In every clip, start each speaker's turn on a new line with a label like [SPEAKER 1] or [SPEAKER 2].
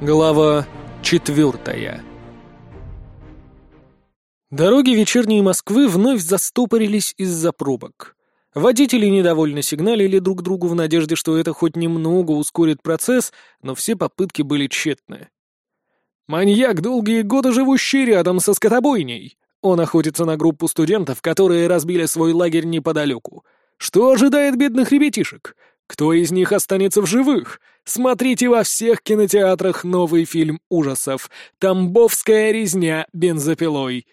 [SPEAKER 1] Глава четвертая Дороги вечерней Москвы вновь застопорились из-за пробок. Водители недовольно сигналили друг другу в надежде, что это хоть немного ускорит процесс, но все попытки были тщетны. «Маньяк, долгие годы живущий рядом со скотобойней. Он охотится на группу студентов, которые разбили свой лагерь неподалеку. Что ожидает бедных ребятишек? Кто из них останется в живых? Смотрите во всех кинотеатрах новый фильм ужасов «Тамбовская резня бензопилой».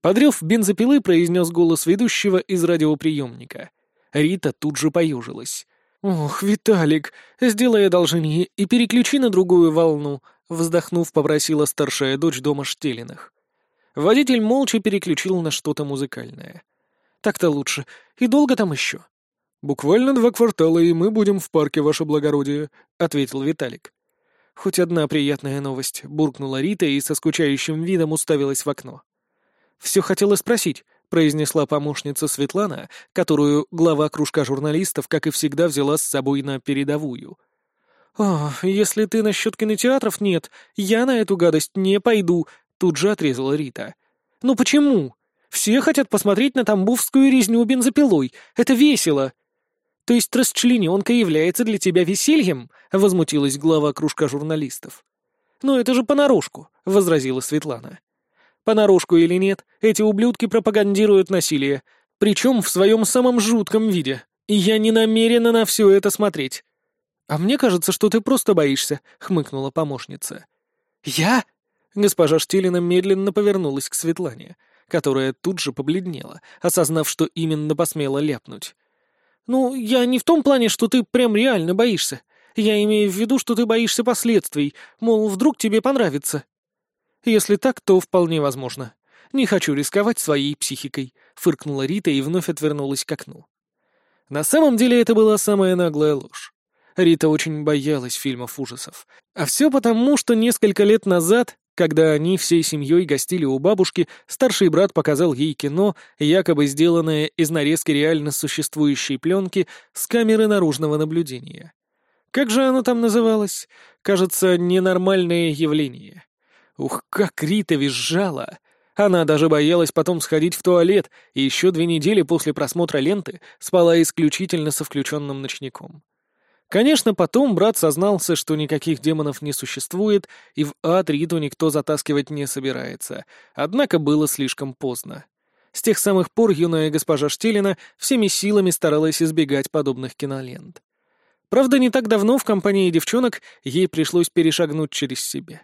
[SPEAKER 1] Подрев бензопилы произнес голос ведущего из радиоприемника. Рита тут же поюжилась. «Ох, Виталик, сделай одолжение и переключи на другую волну», вздохнув, попросила старшая дочь дома Штелиных. Водитель молча переключил на что-то музыкальное. «Так-то лучше. И долго там еще?» «Буквально два квартала, и мы будем в парке, ваше благородие», — ответил Виталик. «Хоть одна приятная новость», — буркнула Рита и со скучающим видом уставилась в окно. «Все хотела спросить», — произнесла помощница Светлана, которую глава кружка журналистов, как и всегда, взяла с собой на передовую. «О, если ты насчет кинотеатров нет, я на эту гадость не пойду», — тут же отрезала Рита. «Ну почему? Все хотят посмотреть на тамбовскую резню бензопилой. Это весело!» «То есть расчлененка является для тебя весельем?» — возмутилась глава кружка журналистов. «Ну это же понарошку», — возразила Светлана. «Понарошку или нет, эти ублюдки пропагандируют насилие, причем в своем самом жутком виде, и я не намерена на все это смотреть». «А мне кажется, что ты просто боишься», — хмыкнула помощница. «Я?» — госпожа Штилина медленно повернулась к Светлане, которая тут же побледнела, осознав, что именно посмела ляпнуть. «Ну, я не в том плане, что ты прям реально боишься. Я имею в виду, что ты боишься последствий, мол, вдруг тебе понравится». «Если так, то вполне возможно. Не хочу рисковать своей психикой», — фыркнула Рита и вновь отвернулась к окну. На самом деле это была самая наглая ложь. Рита очень боялась фильмов ужасов. А все потому, что несколько лет назад когда они всей семьей гостили у бабушки, старший брат показал ей кино, якобы сделанное из нарезки реально существующей пленки с камеры наружного наблюдения. Как же оно там называлось? Кажется, ненормальное явление. Ух, как Рита визжала! Она даже боялась потом сходить в туалет, и еще две недели после просмотра ленты спала исключительно со включенным ночником. Конечно, потом брат сознался, что никаких демонов не существует, и в ад Риту никто затаскивать не собирается, однако было слишком поздно. С тех самых пор юная госпожа Штелина всеми силами старалась избегать подобных кинолент. Правда, не так давно в компании девчонок ей пришлось перешагнуть через себя.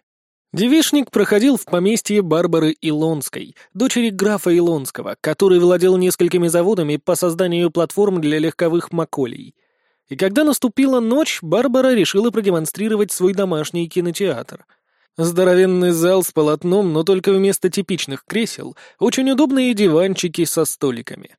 [SPEAKER 1] Девишник проходил в поместье Барбары Илонской, дочери графа Илонского, который владел несколькими заводами по созданию платформ для легковых маколей — и когда наступила ночь, Барбара решила продемонстрировать свой домашний кинотеатр. Здоровенный зал с полотном, но только вместо типичных кресел, очень удобные диванчики со столиками.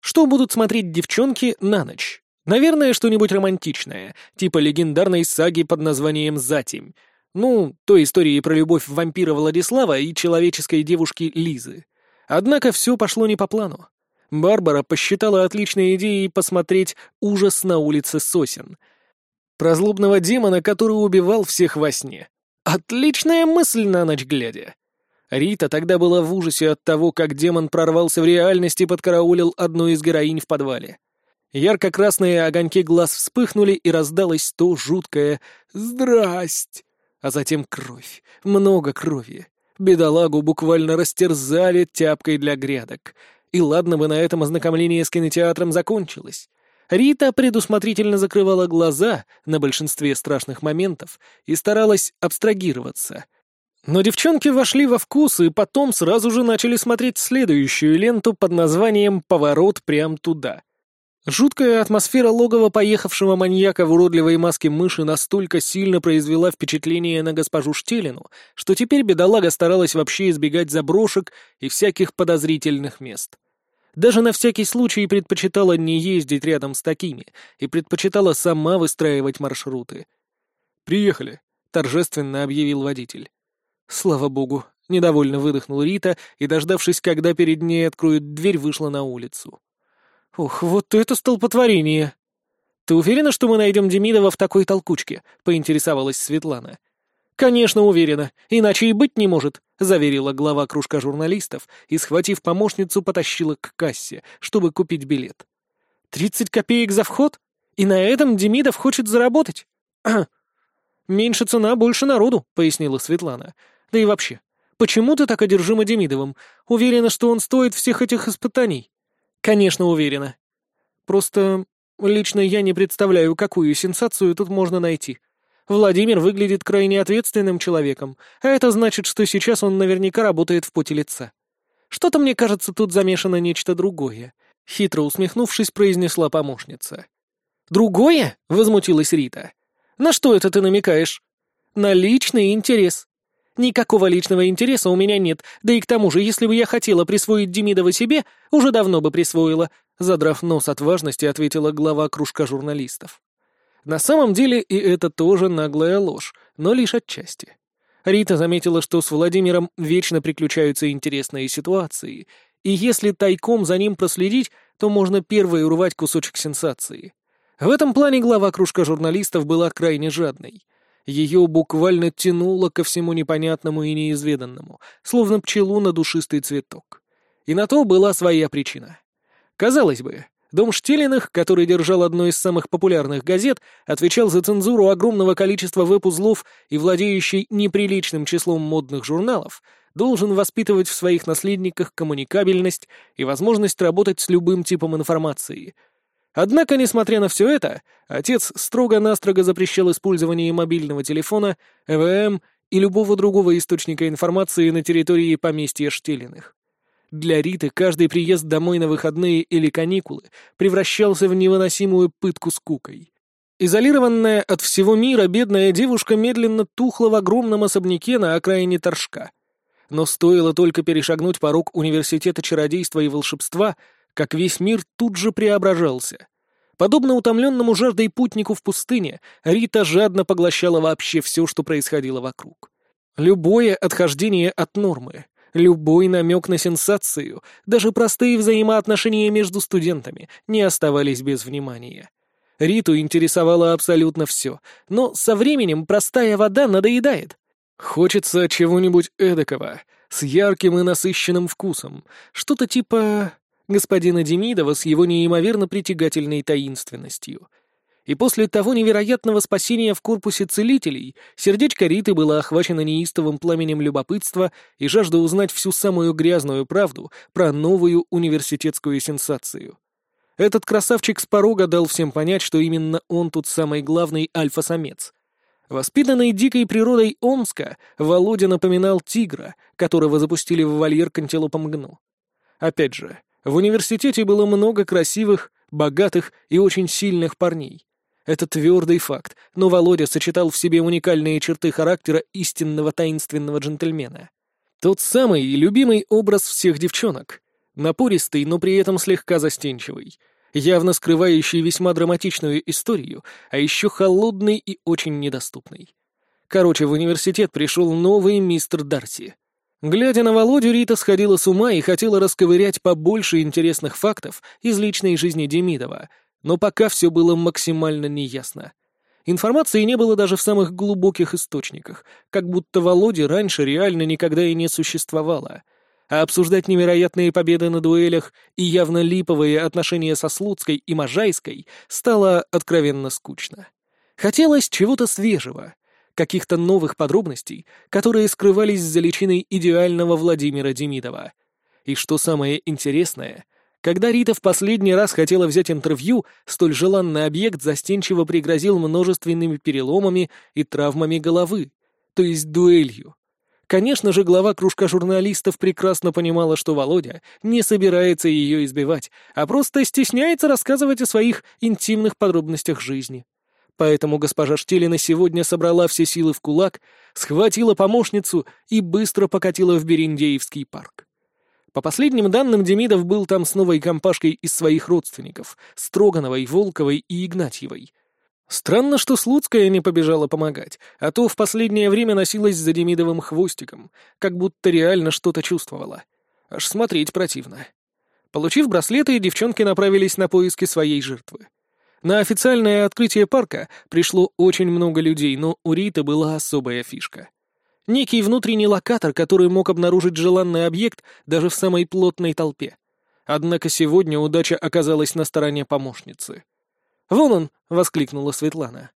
[SPEAKER 1] Что будут смотреть девчонки на ночь? Наверное, что-нибудь романтичное, типа легендарной саги под названием «Затемь». Ну, той истории про любовь вампира Владислава и человеческой девушки Лизы. Однако все пошло не по плану. Барбара посчитала отличной идеей посмотреть «Ужас на улице сосен». Про злобного демона, который убивал всех во сне. Отличная мысль на ночь глядя. Рита тогда была в ужасе от того, как демон прорвался в реальность и подкараулил одну из героинь в подвале. Ярко-красные огоньки глаз вспыхнули, и раздалось то жуткое «Здрасть!», а затем кровь, много крови. Бедолагу буквально растерзали тяпкой для грядок — и ладно бы на этом ознакомление с кинотеатром закончилось. Рита предусмотрительно закрывала глаза на большинстве страшных моментов и старалась абстрагироваться. Но девчонки вошли во вкус и потом сразу же начали смотреть следующую ленту под названием «Поворот прям туда». Жуткая атмосфера логова поехавшего маньяка в уродливой маске мыши настолько сильно произвела впечатление на госпожу Штелину, что теперь бедолага старалась вообще избегать заброшек и всяких подозрительных мест. Даже на всякий случай предпочитала не ездить рядом с такими и предпочитала сама выстраивать маршруты. «Приехали», — торжественно объявил водитель. «Слава богу», — недовольно выдохнул Рита и, дождавшись, когда перед ней откроют дверь, вышла на улицу. «Ух, вот это столпотворение!» «Ты уверена, что мы найдем Демидова в такой толкучке?» — поинтересовалась Светлана. «Конечно, уверена. Иначе и быть не может», — заверила глава кружка журналистов и, схватив помощницу, потащила к кассе, чтобы купить билет. «Тридцать копеек за вход? И на этом Демидов хочет заработать?» «Меньше цена, больше народу», — пояснила Светлана. «Да и вообще, почему ты так одержима Демидовым? Уверена, что он стоит всех этих испытаний?» «Конечно, уверена. Просто лично я не представляю, какую сенсацию тут можно найти. Владимир выглядит крайне ответственным человеком, а это значит, что сейчас он наверняка работает в поте лица. Что-то мне кажется, тут замешано нечто другое. Хитро усмехнувшись, произнесла помощница. «Другое?» — возмутилась Рита. «На что это ты намекаешь?» «На личный интерес. Никакого личного интереса у меня нет, да и к тому же, если бы я хотела присвоить Демидова себе, уже давно бы присвоила», задрав нос от важности, ответила глава кружка журналистов. На самом деле и это тоже наглая ложь, но лишь отчасти. Рита заметила, что с Владимиром вечно приключаются интересные ситуации, и если тайком за ним проследить, то можно первой урвать кусочек сенсации. В этом плане глава кружка журналистов была крайне жадной. Ее буквально тянуло ко всему непонятному и неизведанному, словно пчелу на душистый цветок. И на то была своя причина. Казалось бы, Дом Штелиных, который держал одну из самых популярных газет, отвечал за цензуру огромного количества веб-узлов и владеющий неприличным числом модных журналов, должен воспитывать в своих наследниках коммуникабельность и возможность работать с любым типом информации. Однако, несмотря на все это, отец строго-настрого запрещал использование мобильного телефона, ЭВМ и любого другого источника информации на территории поместья Штелиных. Для Риты каждый приезд домой на выходные или каникулы превращался в невыносимую пытку скукой. Изолированная от всего мира, бедная девушка медленно тухла в огромном особняке на окраине Торжка. Но стоило только перешагнуть порог университета чародейства и волшебства, как весь мир тут же преображался. Подобно утомленному жаждой путнику в пустыне, Рита жадно поглощала вообще все, что происходило вокруг. Любое отхождение от нормы, Любой намек на сенсацию, даже простые взаимоотношения между студентами, не оставались без внимания. Риту интересовало абсолютно все, но со временем простая вода надоедает. Хочется чего-нибудь эдакого, с ярким и насыщенным вкусом, что-то типа господина Демидова с его неимоверно притягательной таинственностью — и после того невероятного спасения в корпусе целителей сердечко Риты было охвачено неистовым пламенем любопытства и жажда узнать всю самую грязную правду про новую университетскую сенсацию. Этот красавчик с порога дал всем понять, что именно он тут самый главный альфа-самец. Воспитанный дикой природой Омска, Володя напоминал тигра, которого запустили в вольер к антилопам гну. Опять же, в университете было много красивых, богатых и очень сильных парней. Это твердый факт, но Володя сочетал в себе уникальные черты характера истинного таинственного джентльмена. Тот самый любимый образ всех девчонок. Напористый, но при этом слегка застенчивый. Явно скрывающий весьма драматичную историю, а еще холодный и очень недоступный. Короче, в университет пришел новый мистер Дарси. Глядя на Володю, Рита сходила с ума и хотела расковырять побольше интересных фактов из личной жизни Демидова — но пока все было максимально неясно. Информации не было даже в самых глубоких источниках, как будто Володи раньше реально никогда и не существовало. А обсуждать невероятные победы на дуэлях и явно липовые отношения со Слуцкой и Можайской стало откровенно скучно. Хотелось чего-то свежего, каких-то новых подробностей, которые скрывались за личиной идеального Владимира Демидова. И что самое интересное — когда Рита в последний раз хотела взять интервью, столь желанный объект застенчиво пригрозил множественными переломами и травмами головы, то есть дуэлью. Конечно же, глава кружка журналистов прекрасно понимала, что Володя не собирается ее избивать, а просто стесняется рассказывать о своих интимных подробностях жизни. Поэтому госпожа Штелина сегодня собрала все силы в кулак, схватила помощницу и быстро покатила в Берендеевский парк. По последним данным, Демидов был там с новой компашкой из своих родственников — Строгановой, Волковой и Игнатьевой. Странно, что Слуцкая не побежала помогать, а то в последнее время носилась за Демидовым хвостиком, как будто реально что-то чувствовала. Аж смотреть противно. Получив браслеты, девчонки направились на поиски своей жертвы. На официальное открытие парка пришло очень много людей, но у Риты была особая фишка. Некий внутренний локатор, который мог обнаружить желанный объект даже в самой плотной толпе. Однако сегодня удача оказалась на стороне помощницы. «Вон он!» — воскликнула Светлана.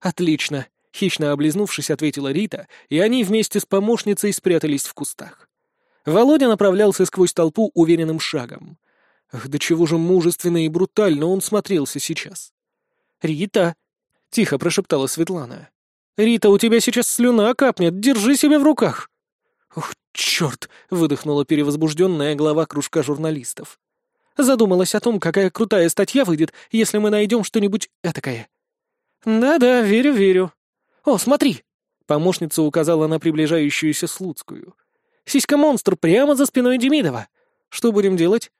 [SPEAKER 1] «Отлично!» — хищно облизнувшись, ответила Рита, и они вместе с помощницей спрятались в кустах. Володя направлялся сквозь толпу уверенным шагом. Ах, до чего же мужественно и брутально он смотрелся сейчас. «Рита!» — тихо прошептала Светлана. «Рита, у тебя сейчас слюна капнет, держи себя в руках!» «Ух, черт!» — выдохнула перевозбужденная глава кружка журналистов. Задумалась о том, какая крутая статья выйдет, если мы найдем что-нибудь этакое. «Да-да, верю-верю. О, смотри!» Помощница указала на приближающуюся Слуцкую. «Сиська-монстр прямо за спиной Демидова. Что будем делать?»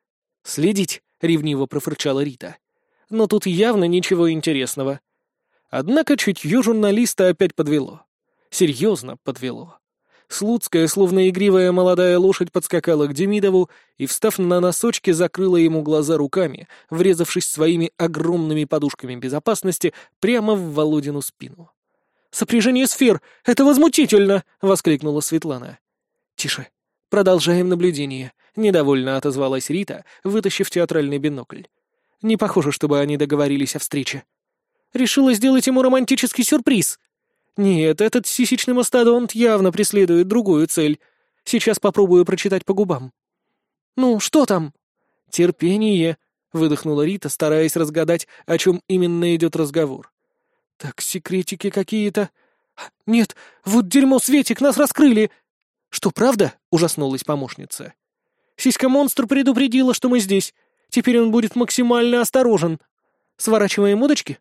[SPEAKER 1] «Следить», — ревниво профырчала Рита. «Но тут явно ничего интересного». Однако чутье журналиста опять подвело. Серьезно подвело. Слуцкая, словно игривая молодая лошадь, подскакала к Демидову и, встав на носочки, закрыла ему глаза руками, врезавшись своими огромными подушками безопасности прямо в Володину спину. «Сопряжение сфер! Это возмутительно!» — воскликнула Светлана. «Тише. Продолжаем наблюдение», — недовольно отозвалась Рита, вытащив театральный бинокль. «Не похоже, чтобы они договорились о встрече». «Решила сделать ему романтический сюрприз», нет, этот сисечный мастодонт явно преследует другую цель. Сейчас попробую прочитать по губам. «Ну, что там?» «Терпение», — выдохнула Рита, стараясь разгадать, о чем именно идет разговор. «Так, секретики какие-то...» «Нет, вот дерьмо, Светик, нас раскрыли!» «Что, правда?» — ужаснулась помощница. «Сиська-монстр предупредила, что мы здесь. Теперь он будет максимально осторожен. Сворачиваем удочки?»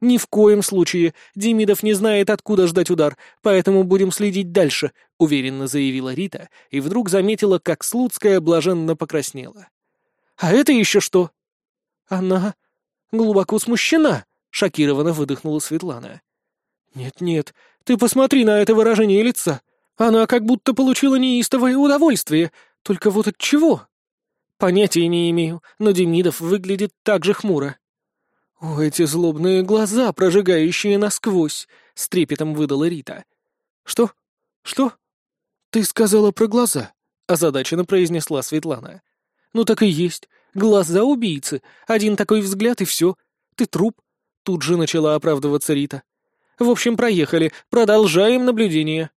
[SPEAKER 1] «Ни в коем случае. Демидов не знает, откуда ждать удар, поэтому будем следить дальше», — уверенно заявила Рита, и вдруг заметила, как Слуцкая блаженно покраснела. «А это еще что?» «Она глубоко смущена», — шокированно выдохнула Светлана. «Нет-нет, ты посмотри на это выражение лица. Она как будто получила неистовое удовольствие. Только вот от чего?» «Понятия не имею, но Демидов выглядит так же хмуро». «О, эти злобные глаза, прожигающие насквозь!» — с трепетом выдала Рита. «Что? Что?» «Ты сказала про глаза», — озадаченно произнесла Светлана. «Ну так и есть. Глаза убийцы. Один такой взгляд и все. Ты труп». Тут же начала оправдываться Рита. «В общем, проехали. Продолжаем наблюдение».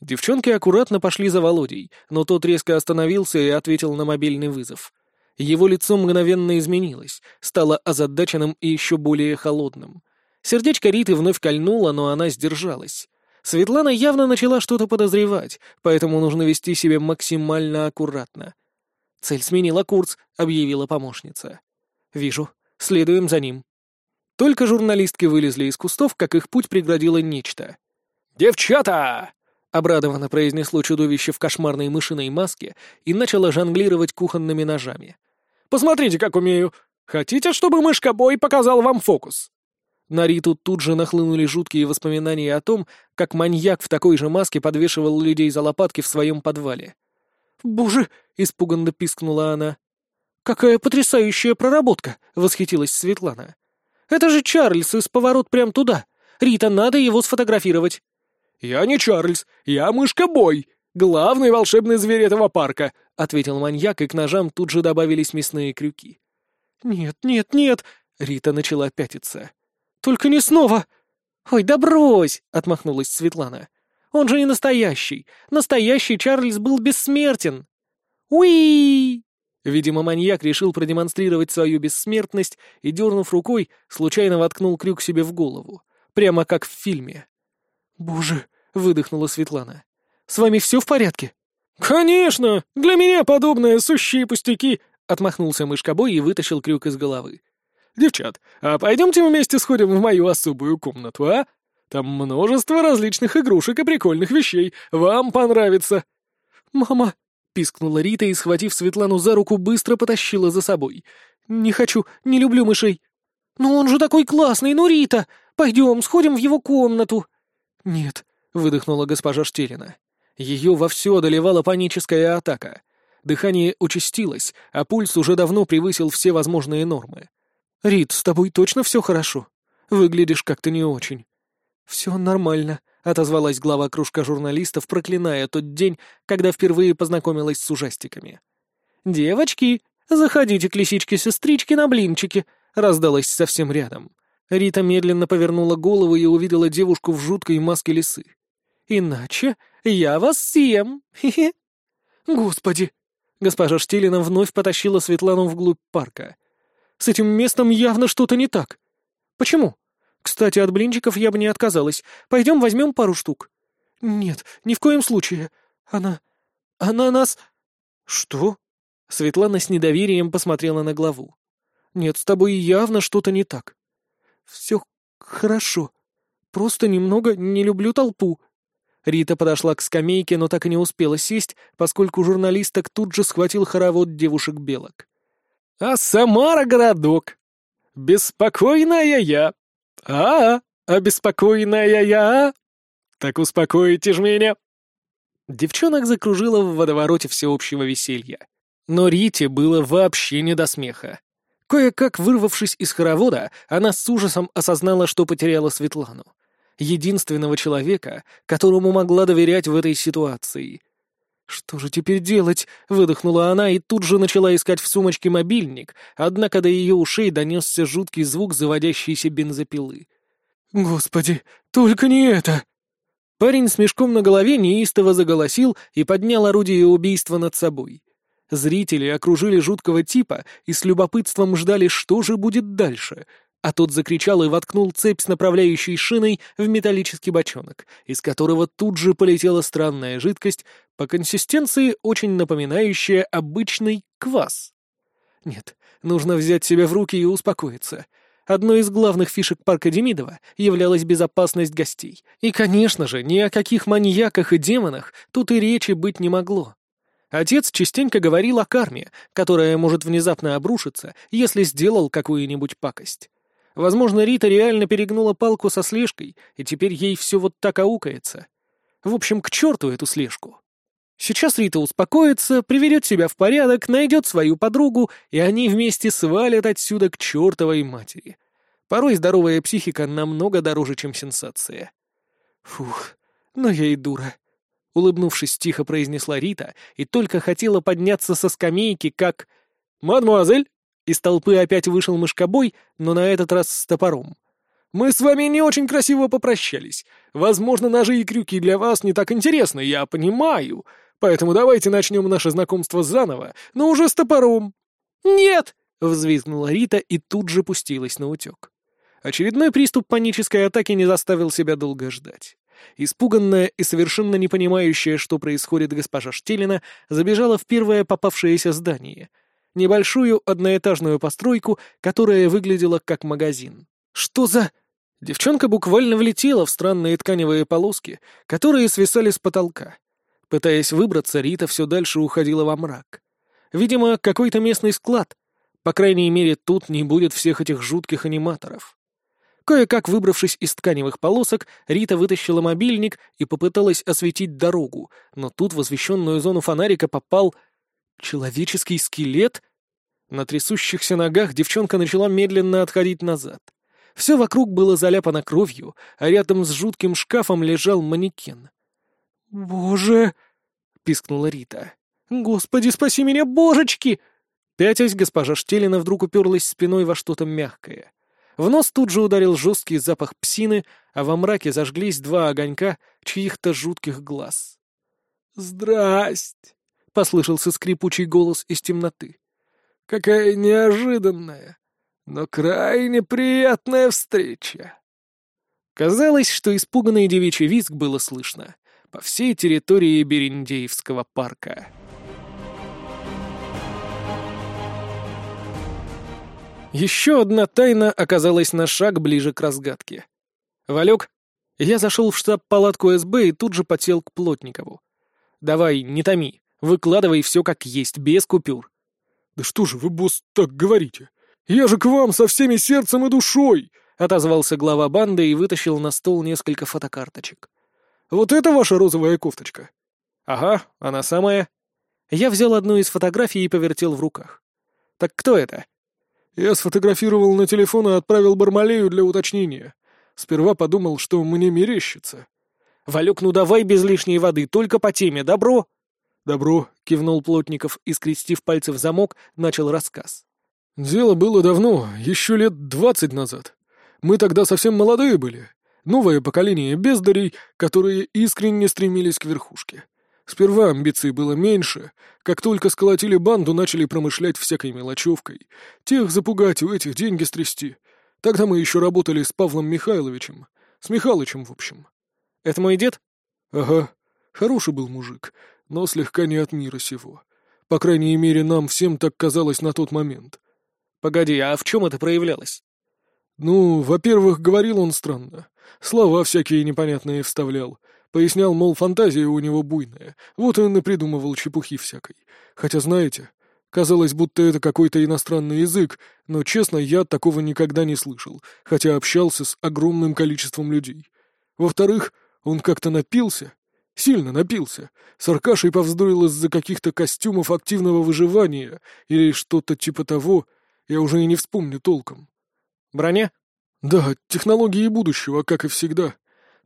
[SPEAKER 1] Девчонки аккуратно пошли за Володей, но тот резко остановился и ответил на мобильный вызов. Его лицо мгновенно изменилось, стало озадаченным и еще более холодным. Сердечко Риты вновь кольнуло, но она сдержалась. Светлана явно начала что-то подозревать, поэтому нужно вести себя максимально аккуратно. «Цель сменила курс», — объявила помощница. «Вижу. Следуем за ним». Только журналистки вылезли из кустов, как их путь преградило нечто. «Девчата!» — обрадованно произнесло чудовище в кошмарной мышиной маске и начало жонглировать кухонными ножами. Посмотрите, как умею. Хотите, чтобы мышка-бой показал вам фокус?» На Риту тут же нахлынули жуткие воспоминания о том, как маньяк в такой же маске подвешивал людей за лопатки в своем подвале. «Боже!» — испуганно пискнула она. «Какая потрясающая проработка!» — восхитилась Светлана. «Это же Чарльз из поворот прям туда. Рита, надо его сфотографировать». «Я не Чарльз, я мышка-бой!» «Главный волшебный зверь этого парка», — ответил маньяк, и к ножам тут же добавились мясные крюки. «Нет, нет, нет!» — Рита начала пятиться. «Только не снова!» «Ой, да брось!» — отмахнулась Светлана. «Он же не настоящий! Настоящий Чарльз был бессмертен!» «Уи!» Видимо, маньяк решил продемонстрировать свою бессмертность и, дернув рукой, случайно воткнул крюк себе в голову. Прямо как в фильме. «Боже!» — выдохнула Светлана. С вами все в порядке?» «Конечно! Для меня подобное сущие пустяки!» — отмахнулся мышкобой и вытащил крюк из головы. «Девчат, а пойдемте вместе сходим в мою особую комнату, а? Там множество различных игрушек и прикольных вещей. Вам понравится!» «Мама!» — пискнула Рита и, схватив Светлану за руку, быстро потащила за собой. «Не хочу, не люблю мышей». «Но он же такой классный, ну, Рита! Пойдем, сходим в его комнату!» «Нет», — выдохнула госпожа Штерина. Ее вовсю одолевала паническая атака. Дыхание участилось, а пульс уже давно превысил все возможные нормы. «Рит, с тобой точно все хорошо? Выглядишь как-то не очень». «Все нормально», — отозвалась глава кружка журналистов, проклиная тот день, когда впервые познакомилась с ужастиками. «Девочки, заходите к лисичке-сестричке на блинчики», — раздалась совсем рядом. Рита медленно повернула голову и увидела девушку в жуткой маске лисы. «Иначе я вас съем! Хе-хе!» «Господи!» Госпожа Штилина вновь потащила Светлану вглубь парка. «С этим местом явно что-то не так. Почему? Кстати, от блинчиков я бы не отказалась. Пойдем возьмем пару штук». «Нет, ни в коем случае. Она... она нас...» «Что?» Светлана с недоверием посмотрела на главу. «Нет, с тобой явно что-то не так». «Все хорошо. Просто немного не люблю толпу». Рита подошла к скамейке, но так и не успела сесть, поскольку журналисток тут же схватил хоровод девушек-белок. «А Самара городок! Беспокойная я! А, обеспокоенная я! Так успокоите ж меня!» Девчонок закружило в водовороте всеобщего веселья. Но Рите было вообще не до смеха. Кое-как вырвавшись из хоровода, она с ужасом осознала, что потеряла Светлану. Единственного человека, которому могла доверять в этой ситуации. «Что же теперь делать?» — выдохнула она и тут же начала искать в сумочке мобильник, однако до ее ушей донесся жуткий звук заводящейся бензопилы. «Господи, только не это!» Парень с мешком на голове неистово заголосил и поднял орудие убийства над собой. Зрители окружили жуткого типа и с любопытством ждали, что же будет дальше. А тот закричал и воткнул цепь с направляющей шиной в металлический бочонок, из которого тут же полетела странная жидкость, по консистенции очень напоминающая обычный квас. Нет, нужно взять себя в руки и успокоиться. Одной из главных фишек парка Демидова являлась безопасность гостей. И, конечно же, ни о каких маньяках и демонах тут и речи быть не могло. Отец частенько говорил о карме, которая может внезапно обрушиться, если сделал какую-нибудь пакость. Возможно, Рита реально перегнула палку со слежкой, и теперь ей все вот так аукается. В общем, к черту эту слежку. Сейчас Рита успокоится, приведет себя в порядок, найдет свою подругу, и они вместе свалят отсюда к чертовой матери. Порой здоровая психика намного дороже, чем сенсация. Фух, ну я и дура. Улыбнувшись, тихо произнесла Рита и только хотела подняться со скамейки, как... «Мадемуазель!» Из толпы опять вышел мышкобой, но на этот раз с топором. «Мы с вами не очень красиво попрощались. Возможно, ножи и крюки для вас не так интересны, я понимаю. Поэтому давайте начнем наше знакомство заново, но уже с топором». «Нет!» — взвизгнула Рита и тут же пустилась на утек. Очередной приступ панической атаки не заставил себя долго ждать. Испуганная и совершенно не понимающая, что происходит госпожа Штелина, забежала в первое попавшееся здание. Небольшую одноэтажную постройку, которая выглядела как магазин. «Что за...» Девчонка буквально влетела в странные тканевые полоски, которые свисали с потолка. Пытаясь выбраться, Рита все дальше уходила во мрак. Видимо, какой-то местный склад. По крайней мере, тут не будет всех этих жутких аниматоров. Кое-как выбравшись из тканевых полосок, Рита вытащила мобильник и попыталась осветить дорогу, но тут в освещенную зону фонарика попал... человеческий скелет? На трясущихся ногах девчонка начала медленно отходить назад. Все вокруг было заляпано кровью, а рядом с жутким шкафом лежал манекен. «Боже!» — пискнула Рита. «Господи, спаси меня, божечки!» Пятясь, госпожа Штелина вдруг уперлась спиной во что-то мягкое. В нос тут же ударил жесткий запах псины, а во мраке зажглись два огонька чьих-то жутких глаз. «Здрасть!» — послышался скрипучий голос из темноты. «Какая неожиданная, но крайне приятная встреча!» Казалось, что испуганный девичий визг было слышно по всей территории Берендеевского парка. Еще одна тайна оказалась на шаг ближе к разгадке. «Валек, я зашел в штаб-палатку СБ и тут же потел к Плотникову. Давай, не томи, выкладывай все как есть, без купюр». «Да что же вы, босс, так говорите? Я же к вам со всеми сердцем и душой!» — отозвался глава банды и вытащил на стол несколько фотокарточек. «Вот это ваша розовая кофточка?» «Ага, она самая». Я взял одну из фотографий и повертел в руках. «Так кто это?»
[SPEAKER 2] Я сфотографировал на телефон и отправил Бармалею для уточнения. Сперва подумал, что мне мерещится.
[SPEAKER 1] «Валек, ну давай без лишней воды, только по теме, добро?»
[SPEAKER 2] «Добро», — кивнул Плотников и, скрестив пальцы в замок, начал рассказ. «Дело было давно, еще лет двадцать назад. Мы тогда совсем молодые были. Новое поколение бездарей, которые искренне стремились к верхушке. Сперва амбиций было меньше. Как только сколотили банду, начали промышлять всякой мелочевкой. Тех запугать, у этих деньги стрясти. Тогда мы еще работали с Павлом Михайловичем. С Михалычем, в общем.
[SPEAKER 1] Это мой дед?
[SPEAKER 2] Ага. Хороший был мужик, но слегка не от мира сего. По крайней мере, нам всем так казалось на тот момент.
[SPEAKER 1] Погоди, а в чем это проявлялось?
[SPEAKER 2] Ну, во-первых, говорил он странно. Слова всякие непонятные вставлял. Пояснял, мол, фантазия у него буйная. Вот он и придумывал чепухи всякой. Хотя, знаете, казалось, будто это какой-то иностранный язык, но, честно, я такого никогда не слышал, хотя общался с огромным количеством людей. Во-вторых, он как-то напился. Сильно напился. С Аркашей повздорил из-за каких-то костюмов активного выживания или что-то типа того. Я уже и не вспомню толком.
[SPEAKER 1] Броня?
[SPEAKER 2] Да, технологии будущего, как и всегда.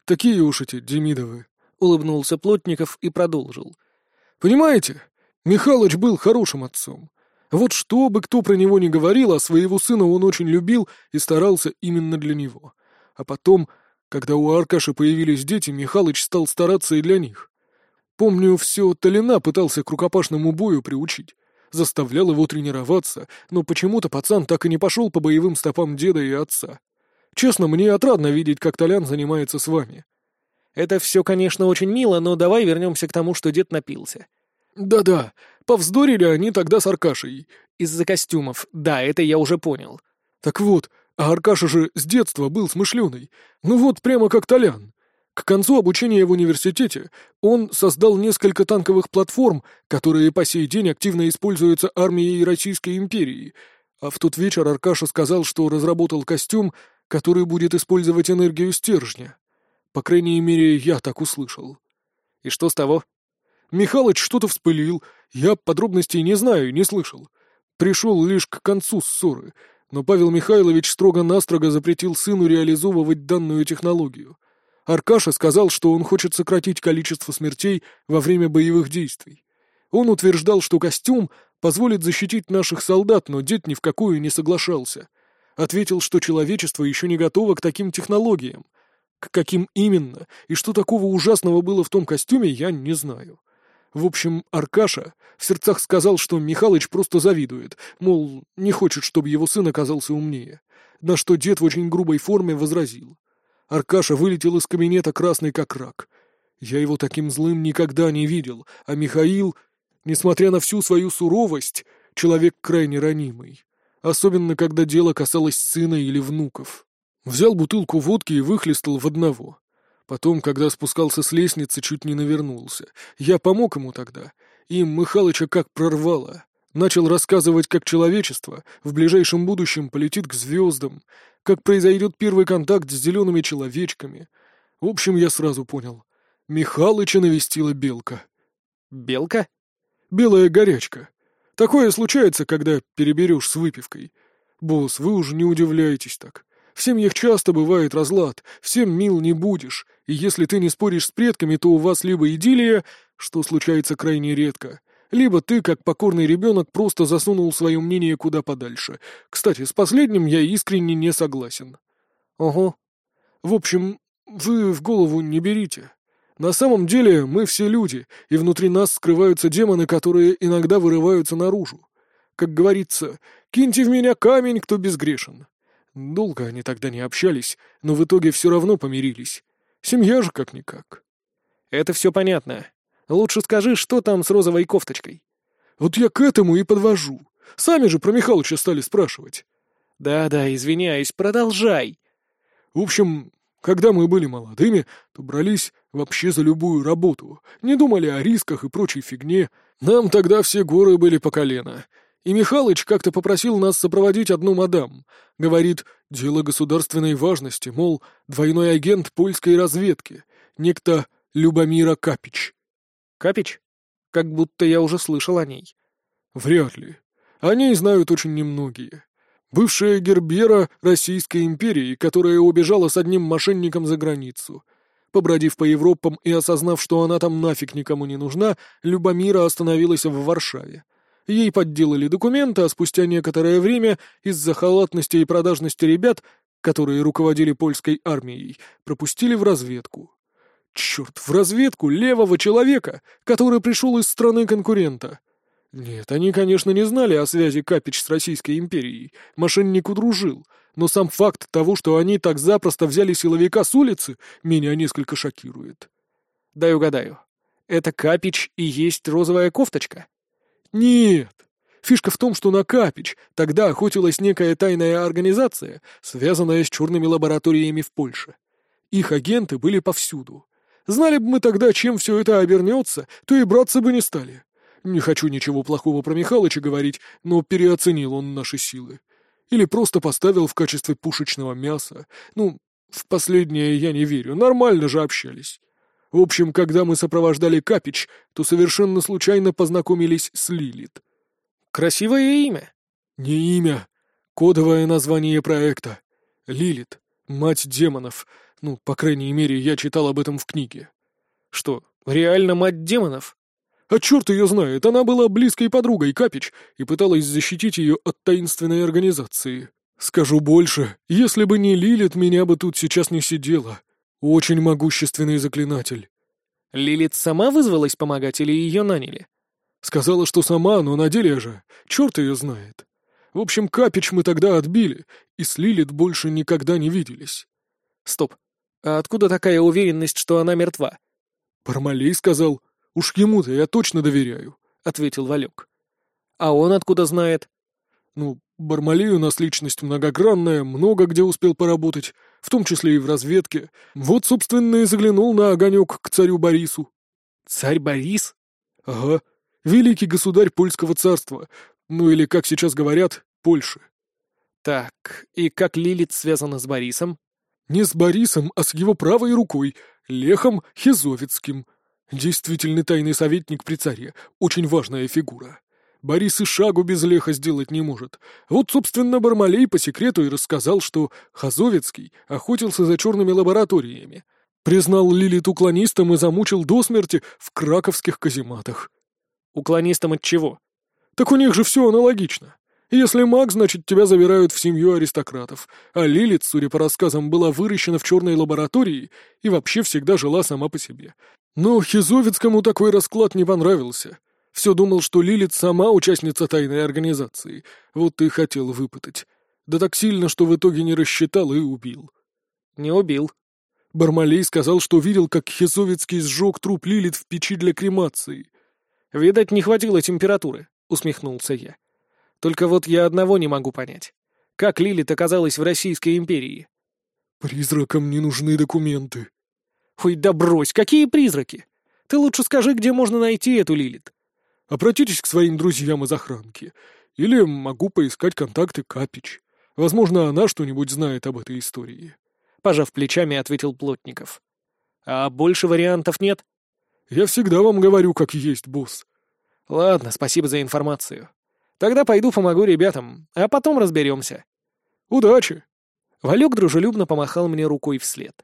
[SPEAKER 2] Такие уж эти Демидовы.
[SPEAKER 1] Улыбнулся Плотников и продолжил.
[SPEAKER 2] Понимаете, Михалыч был хорошим отцом. Вот что бы кто про него ни говорил, а своего сына он очень любил и старался именно для него. А потом, когда у Аркаши появились дети, Михалыч стал стараться и для них. Помню, все Толина пытался к рукопашному бою приучить заставлял его тренироваться, но почему-то пацан так и не пошел по боевым стопам деда и отца. Честно, мне отрадно видеть, как Толян занимается с вами.
[SPEAKER 1] Это все, конечно, очень мило, но давай вернемся к тому, что дед напился.
[SPEAKER 2] Да-да, повздорили они тогда с Аркашей.
[SPEAKER 1] Из-за костюмов, да, это я уже понял.
[SPEAKER 2] Так вот, а Аркаша же с детства был смышленый. Ну вот, прямо как Толян. К концу обучения в университете он создал несколько танковых платформ, которые по сей день активно используются армией Российской империи. А в тот вечер Аркаша сказал, что разработал костюм, который будет использовать энергию стержня. По крайней мере, я так услышал.
[SPEAKER 1] И что с того?
[SPEAKER 2] Михалыч что-то вспылил. Я подробностей не знаю, не слышал. Пришел лишь к концу ссоры, но Павел Михайлович строго-настрого запретил сыну реализовывать данную технологию. Аркаша сказал, что он хочет сократить количество смертей во время боевых действий. Он утверждал, что костюм позволит защитить наших солдат, но дед ни в какую не соглашался. Ответил, что человечество еще не готово к таким технологиям. К каким именно, и что такого ужасного было в том костюме, я не знаю. В общем, Аркаша в сердцах сказал, что Михалыч просто завидует, мол, не хочет, чтобы его сын оказался умнее. На что дед в очень грубой форме возразил. Аркаша вылетел из кабинета красный как рак. Я его таким злым никогда не видел, а Михаил, несмотря на всю свою суровость, человек крайне ранимый. Особенно, когда дело касалось сына или внуков. Взял бутылку водки и выхлестал в одного. Потом, когда спускался с лестницы, чуть не навернулся. Я помог ему тогда. И Михалыча как прорвало. Начал рассказывать, как человечество в ближайшем будущем полетит к звездам, как произойдет первый контакт с зелеными человечками. В общем, я сразу понял. Михалыча навестила белка.
[SPEAKER 1] Белка?
[SPEAKER 2] Белая горячка. Такое случается, когда переберешь с выпивкой. Босс, вы уже не удивляйтесь так. В семьях часто бывает разлад, всем мил не будешь, и если ты не споришь с предками, то у вас либо идиллия, что случается крайне редко, либо ты, как покорный ребенок, просто засунул свое мнение куда подальше. Кстати, с последним я искренне не согласен.
[SPEAKER 1] Ого.
[SPEAKER 2] В общем, вы в голову не берите. На самом деле мы все люди, и внутри нас скрываются демоны, которые иногда вырываются наружу. Как говорится, киньте в меня камень, кто безгрешен. Долго они тогда не общались, но в итоге все равно помирились. Семья же как-никак.
[SPEAKER 1] Это все понятно. Лучше скажи, что там с розовой кофточкой?»
[SPEAKER 2] «Вот я к этому и подвожу. Сами же про Михалыча стали спрашивать».
[SPEAKER 1] «Да-да, извиняюсь, продолжай».
[SPEAKER 2] «В общем, когда мы были молодыми, то брались вообще за любую работу, не думали о рисках и прочей фигне. Нам тогда все горы были по колено. И Михалыч как-то попросил нас сопроводить одну мадам. Говорит, дело государственной важности, мол, двойной агент польской разведки, некто Любомира Капич.
[SPEAKER 1] Капич? Как будто я уже слышал о ней.
[SPEAKER 2] Вряд ли. О ней знают очень немногие. Бывшая Гербера Российской империи, которая убежала с одним мошенником за границу. Побродив по Европам и осознав, что она там нафиг никому не нужна, Любомира остановилась в Варшаве. Ей подделали документы, а спустя некоторое время из-за халатности и продажности ребят, которые руководили польской армией, пропустили в разведку. Черт, в разведку левого человека, который пришел из страны конкурента. Нет, они, конечно, не знали о связи Капич с Российской империей, мошенник удружил, но сам факт того, что они так запросто взяли силовика с улицы, меня несколько шокирует.
[SPEAKER 1] Дай угадаю. Это Капич и есть розовая кофточка?
[SPEAKER 2] Нет. Фишка в том, что на Капич тогда охотилась некая тайная организация, связанная с черными лабораториями в Польше. Их агенты были повсюду. Знали бы мы тогда, чем все это обернется, то и браться бы не стали. Не хочу ничего плохого про Михалыча говорить, но переоценил он наши силы. Или просто поставил в качестве пушечного мяса. Ну, в последнее я не верю, нормально же общались. В общем, когда мы сопровождали Капич, то совершенно случайно познакомились с Лилит.
[SPEAKER 1] Красивое имя.
[SPEAKER 2] Не имя. Кодовое название проекта. Лилит. Мать демонов. Ну, по крайней мере, я читал об этом в книге.
[SPEAKER 1] Что, реально мать демонов?
[SPEAKER 2] А черт ее знает, она была близкой подругой Капич и пыталась защитить ее от таинственной организации. Скажу больше, если бы не Лилит, меня бы тут сейчас не сидела. Очень могущественный заклинатель.
[SPEAKER 1] Лилит сама вызвалась помогать или ее наняли?
[SPEAKER 2] Сказала, что сама, но на деле же, черт ее знает. В общем, Капич мы тогда отбили, и с Лилит больше никогда не виделись.
[SPEAKER 1] Стоп. А откуда такая уверенность, что она мертва?
[SPEAKER 2] Пармалей сказал, «Уж ему-то я точно доверяю», — ответил Валек.
[SPEAKER 1] «А он откуда знает?»
[SPEAKER 2] «Ну, Бармалей у нас личность многогранная, много где успел поработать, в том числе и в разведке. Вот, собственно, и заглянул на огонек к царю Борису».
[SPEAKER 1] «Царь Борис?»
[SPEAKER 2] «Ага, великий государь польского царства, ну или, как сейчас говорят, Польши».
[SPEAKER 1] «Так, и как Лилит связана с Борисом?»
[SPEAKER 2] «Не с Борисом, а с его правой рукой, Лехом Хизовицким», Действительный тайный советник при царе. Очень важная фигура. Борис и шагу без леха сделать не может. Вот, собственно, Бармалей по секрету и рассказал, что Хазовецкий охотился за черными лабораториями. Признал Лилит уклонистом и замучил до смерти в краковских казематах.
[SPEAKER 1] Уклонистом от чего?
[SPEAKER 2] Так у них же все аналогично. Если маг, значит, тебя забирают в семью аристократов, а Лилит, судя по рассказам, была выращена в черной лаборатории и вообще всегда жила сама по себе. Но Хизовицкому такой расклад не понравился. Все думал, что Лилит сама участница тайной организации. Вот и хотел выпытать. Да так сильно, что в итоге не рассчитал и убил.
[SPEAKER 1] Не убил.
[SPEAKER 2] Бармалей сказал, что видел, как Хизовицкий сжег труп Лилит в печи для кремации.
[SPEAKER 1] «Видать, не хватило температуры», — усмехнулся я. «Только вот я одного не могу понять. Как Лилит оказалась в Российской империи?»
[SPEAKER 2] «Призракам не нужны документы»,
[SPEAKER 1] Ой, да брось, какие призраки! Ты лучше скажи, где можно найти эту Лилит.
[SPEAKER 2] Обратитесь к своим друзьям из охранки. Или могу поискать контакты Капич. Возможно, она что-нибудь знает об этой истории.
[SPEAKER 1] Пожав плечами, ответил Плотников. А больше вариантов нет?
[SPEAKER 2] Я всегда вам говорю, как есть, босс.
[SPEAKER 1] Ладно, спасибо за информацию. Тогда пойду помогу ребятам, а потом разберемся.
[SPEAKER 2] Удачи!
[SPEAKER 1] Валек дружелюбно помахал мне рукой вслед.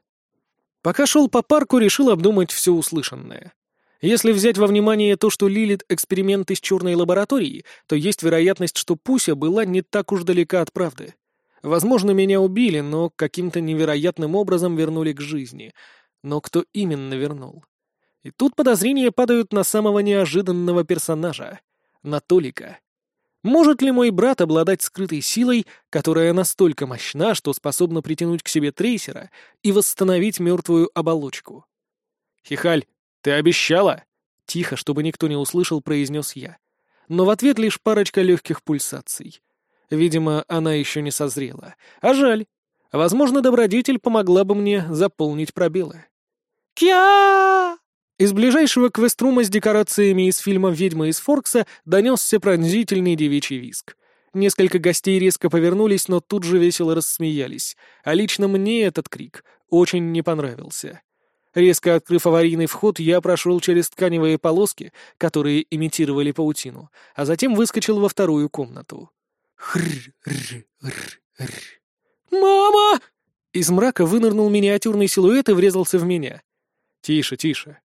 [SPEAKER 1] Пока шел по парку, решил обдумать все услышанное. Если взять во внимание то, что Лилит — эксперимент из черной лаборатории, то есть вероятность, что Пуся была не так уж далека от правды. Возможно, меня убили, но каким-то невероятным образом вернули к жизни. Но кто именно вернул? И тут подозрения падают на самого неожиданного персонажа — на Толика. Может ли мой брат обладать скрытой силой, которая настолько мощна, что способна притянуть к себе трейсера и восстановить мертвую оболочку? «Хихаль, ты обещала?» — тихо, чтобы никто не услышал, произнес я. Но в ответ лишь парочка легких пульсаций. Видимо, она еще не созрела. А жаль. Возможно, добродетель помогла бы мне заполнить пробелы. «Кья!» Из ближайшего квеструма с декорациями из фильма «Ведьма из Форкса» донесся пронзительный девичий виск. Несколько гостей резко повернулись, но тут же весело рассмеялись, а лично мне этот крик очень не понравился. Резко открыв аварийный вход, я прошел через тканевые полоски, которые имитировали паутину, а затем выскочил во вторую комнату. Хр-р-р-р. «Мама!» Из мрака вынырнул миниатюрный силуэт и врезался в меня. «Тише, тише».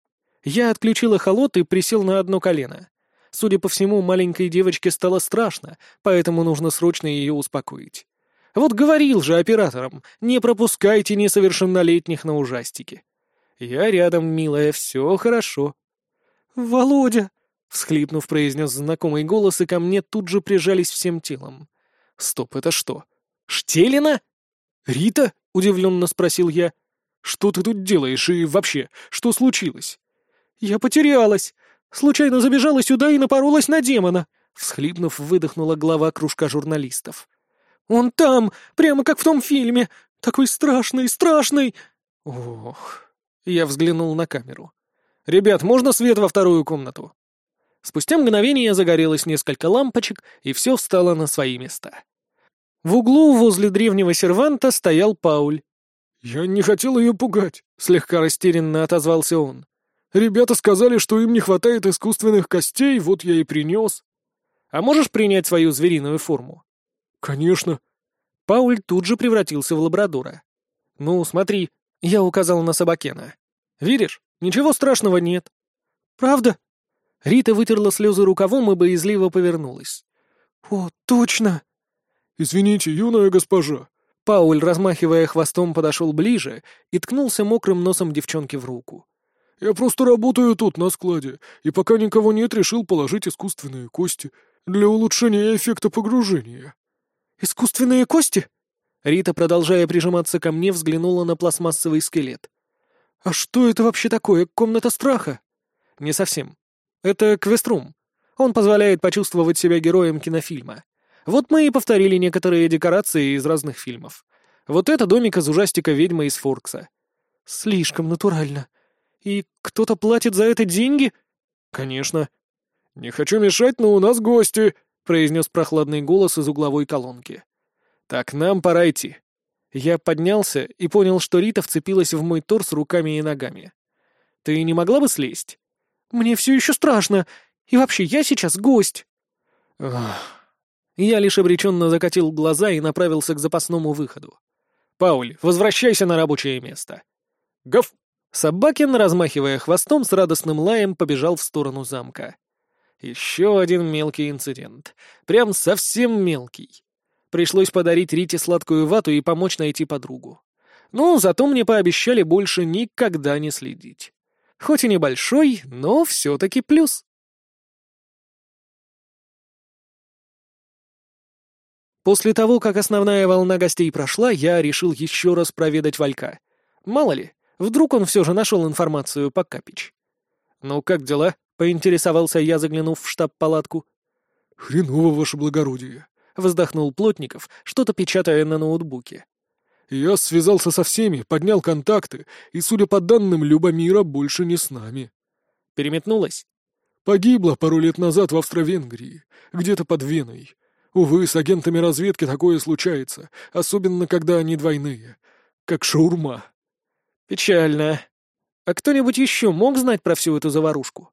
[SPEAKER 1] Я отключил эхолот и присел на одно колено. Судя по всему, маленькой девочке стало страшно, поэтому нужно срочно ее успокоить. Вот говорил же операторам, не пропускайте несовершеннолетних на ужастики. Я рядом, милая, все хорошо. «Володя!» — всхлипнув, произнес знакомый голос, и ко мне тут же прижались всем телом. «Стоп, это что? Штелина?» «Рита?» — удивленно спросил я. «Что ты тут делаешь и вообще, что случилось?» «Я потерялась. Случайно забежала сюда и напоролась на демона», — всхлипнув, выдохнула глава кружка журналистов. «Он там, прямо как в том фильме. Такой страшный, страшный!» «Ох...» Я взглянул на камеру. «Ребят, можно свет во вторую комнату?» Спустя мгновение загорелось несколько лампочек, и все встало на свои места. В углу возле древнего серванта стоял Пауль.
[SPEAKER 2] «Я не хотел ее пугать», — слегка растерянно отозвался он. «Ребята сказали, что им не хватает искусственных костей, вот я и принес».
[SPEAKER 1] «А можешь принять свою звериную форму?»
[SPEAKER 2] «Конечно».
[SPEAKER 1] Пауль тут же превратился в лабрадора. «Ну, смотри», — я указал на Собакена. «Видишь, ничего страшного нет».
[SPEAKER 3] «Правда?»
[SPEAKER 1] Рита вытерла слезы рукавом и боязливо повернулась.
[SPEAKER 3] «О, точно!»
[SPEAKER 2] «Извините, юная госпожа!»
[SPEAKER 1] Пауль, размахивая хвостом, подошел ближе и ткнулся мокрым носом девчонки в руку.
[SPEAKER 2] «Я просто работаю тут, на складе, и пока никого нет, решил положить искусственные кости для улучшения эффекта погружения».
[SPEAKER 3] «Искусственные кости?»
[SPEAKER 1] Рита, продолжая прижиматься ко мне, взглянула на пластмассовый скелет.
[SPEAKER 3] «А что это вообще такое? Комната страха?»
[SPEAKER 1] «Не совсем. Это квеструм. Он позволяет почувствовать себя героем кинофильма. Вот мы и повторили некоторые декорации из разных фильмов. Вот это домик из ужастика «Ведьма из Форкса».
[SPEAKER 3] Слишком натурально. И кто-то платит за это деньги?
[SPEAKER 1] Конечно.
[SPEAKER 2] Не хочу мешать, но у нас гости,
[SPEAKER 1] произнес прохладный голос из угловой колонки. Так, нам пора идти. Я поднялся и понял, что Рита вцепилась в мой торс руками и ногами. Ты не могла бы слезть?
[SPEAKER 3] Мне все еще страшно. И вообще, я сейчас гость.
[SPEAKER 1] Ах. Я лишь обреченно закатил глаза и направился к запасному выходу. «Пауль, возвращайся на рабочее место!» «Гав!» Собакин, размахивая хвостом, с радостным лаем побежал в сторону замка. Еще один мелкий инцидент. Прям совсем мелкий. Пришлось подарить Рите сладкую вату и помочь найти подругу. Ну, зато мне пообещали больше никогда не следить. Хоть и небольшой, но все-таки плюс. После того, как основная волна гостей прошла, я решил еще раз проведать Валька. Мало ли, вдруг он все же нашел информацию по Капич. «Ну, как дела?» — поинтересовался я, заглянув в штаб-палатку.
[SPEAKER 2] «Хреново, ваше благородие», —
[SPEAKER 1] вздохнул Плотников, что-то печатая на ноутбуке.
[SPEAKER 2] Я связался со всеми, поднял контакты, и, судя по данным, Любомира больше не с нами.
[SPEAKER 1] Переметнулась?
[SPEAKER 2] Погибла пару лет назад в Австро-Венгрии, где-то под Веной. Увы, с агентами разведки такое случается, особенно когда они двойные. Как шаурма.
[SPEAKER 1] Печально. А кто-нибудь еще мог знать про всю эту заварушку?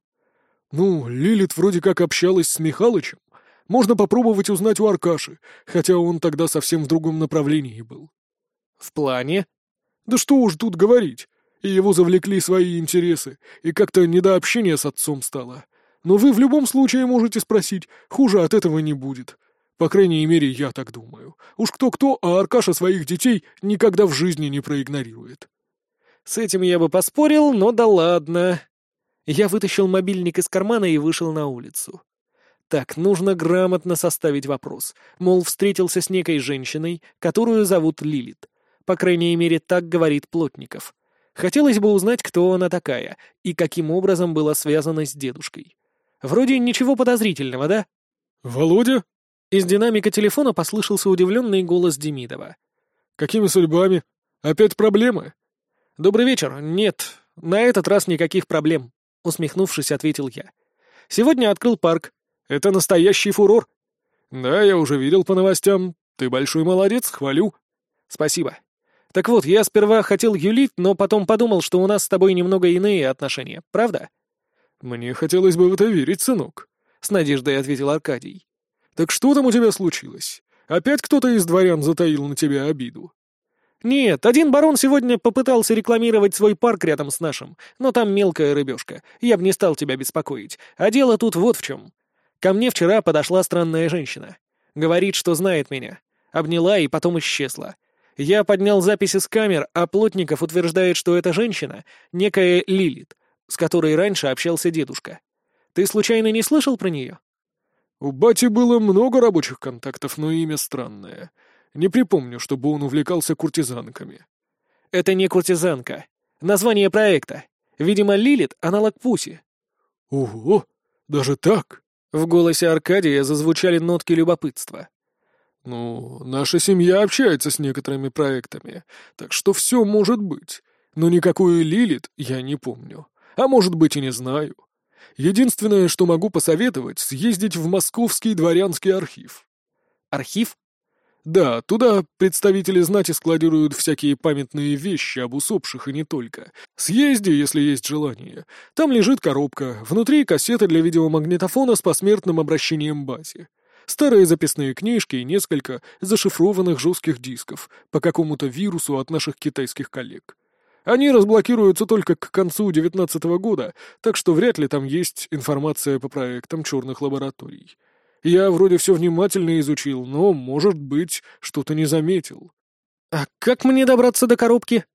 [SPEAKER 2] Ну, Лилит вроде как общалась с Михалычем. Можно попробовать узнать у Аркаши, хотя он тогда совсем в другом направлении был.
[SPEAKER 1] «В плане?»
[SPEAKER 2] «Да что уж тут говорить. И его завлекли свои интересы, и как-то не до общения с отцом стало. Но вы в любом случае можете спросить, хуже от этого не будет. По крайней мере, я так думаю. Уж кто-кто, а Аркаша своих детей никогда в жизни не проигнорирует».
[SPEAKER 1] «С этим я бы поспорил, но да ладно». Я вытащил мобильник из кармана и вышел на улицу. Так, нужно грамотно составить вопрос. Мол, встретился с некой женщиной, которую зовут Лилит. По крайней мере, так говорит Плотников. Хотелось бы узнать, кто она такая и каким образом была связана с дедушкой. Вроде ничего подозрительного, да?
[SPEAKER 2] «Володя?»
[SPEAKER 1] Из динамика телефона послышался удивленный голос Демидова.
[SPEAKER 2] «Какими судьбами? Опять проблемы?»
[SPEAKER 1] «Добрый вечер. Нет, на этот раз никаких проблем», — усмехнувшись, ответил я. «Сегодня открыл парк. Это настоящий фурор».
[SPEAKER 2] «Да, я уже видел по новостям. Ты большой молодец, хвалю».
[SPEAKER 1] «Спасибо. Так вот, я сперва хотел юлить, но потом подумал, что у нас с тобой немного иные отношения, правда?»
[SPEAKER 2] «Мне хотелось бы в это верить, сынок», —
[SPEAKER 1] с надеждой ответил Аркадий.
[SPEAKER 2] «Так что там у тебя случилось? Опять кто-то из дворян затаил на тебя обиду?»
[SPEAKER 1] «Нет, один барон сегодня попытался рекламировать свой парк рядом с нашим, но там мелкая рыбешка. Я бы не стал тебя беспокоить. А дело тут вот в чем. Ко мне вчера подошла странная женщина. Говорит, что знает меня. Обняла и потом исчезла. Я поднял записи с камер, а Плотников утверждает, что эта женщина — некая Лилит, с которой раньше общался дедушка. Ты случайно не слышал про нее?»
[SPEAKER 2] «У бати было много рабочих контактов, но имя странное. Не припомню, чтобы он увлекался куртизанками».
[SPEAKER 1] «Это не куртизанка. Название проекта. Видимо, Лилит — аналог Пуси».
[SPEAKER 2] «Ого! Даже так?»
[SPEAKER 1] В голосе Аркадия зазвучали нотки любопытства.
[SPEAKER 2] «Ну, наша семья общается с некоторыми проектами, так что все может быть. Но никакую Лилит я не помню. А может быть и не знаю. Единственное, что могу посоветовать, съездить в Московский дворянский архив».
[SPEAKER 1] «Архив?»
[SPEAKER 2] Да, туда представители знати складируют всякие памятные вещи об усопших и не только. Съезди, если есть желание. Там лежит коробка, внутри кассеты для видеомагнитофона с посмертным обращением бази. Старые записные книжки и несколько зашифрованных жестких дисков по какому-то вирусу от наших китайских коллег. Они разблокируются только к концу девятнадцатого года, так что вряд ли там есть информация по проектам черных лабораторий. Я вроде все внимательно изучил, но, может быть, что-то не заметил.
[SPEAKER 1] А как мне добраться до коробки?